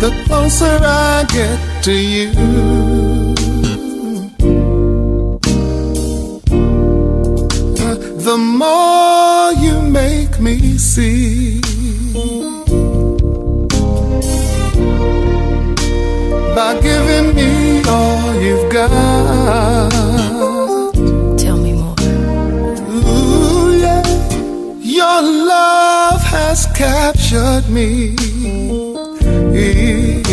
the closer I get to you. Uh, the more you make me see. By giving me all you've got. Tell me more. Ooh, yeah. Your love has captured me. Yeah.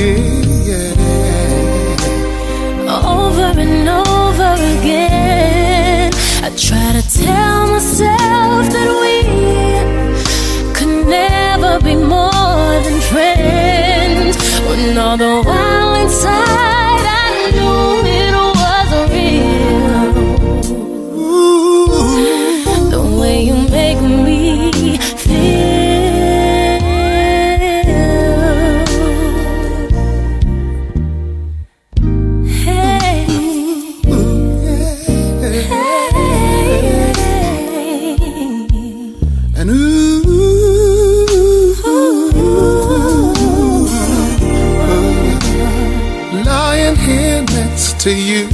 To you.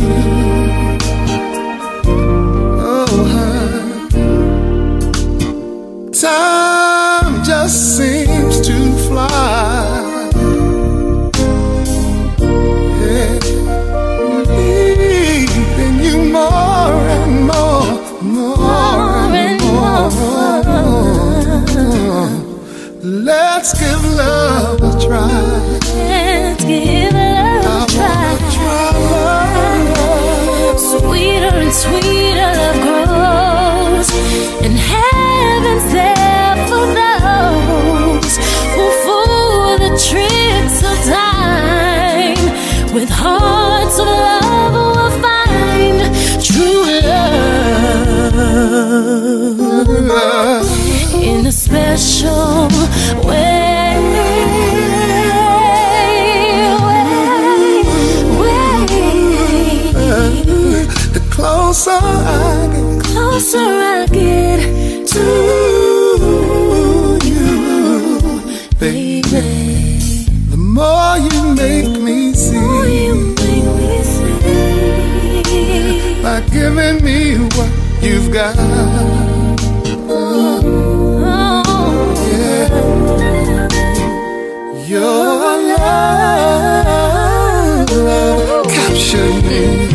Oh, time just seems to fly. You more and more, more and more. Let's give love a try. Let's give it Sweeter love grows, and heaven's there for those who fool the tricks of time. With hearts of love, will find true love. In a special way, closer I get Closer I get to you, baby. the more you make me see. You make me see. by giving me what you've got. Oh, Yeah. Your love, love captured me.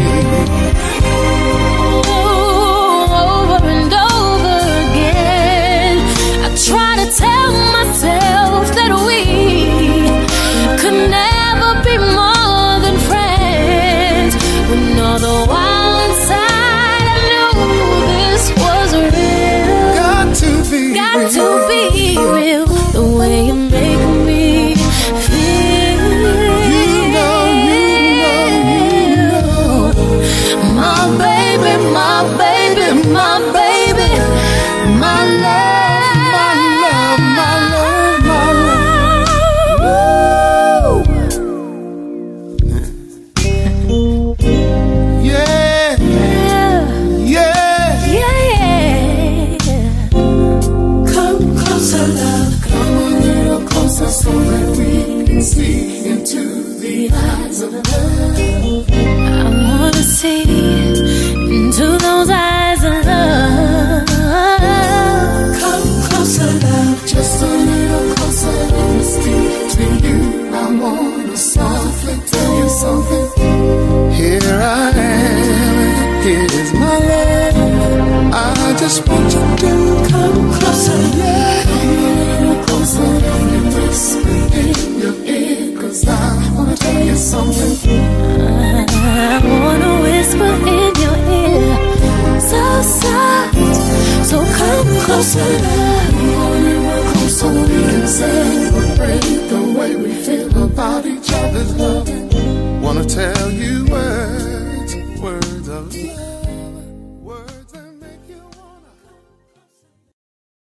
Just want you to come closer, yeah. Closer. Me whisper in your I wanna you. I wanna whisper in your ear, so soft, so come closer,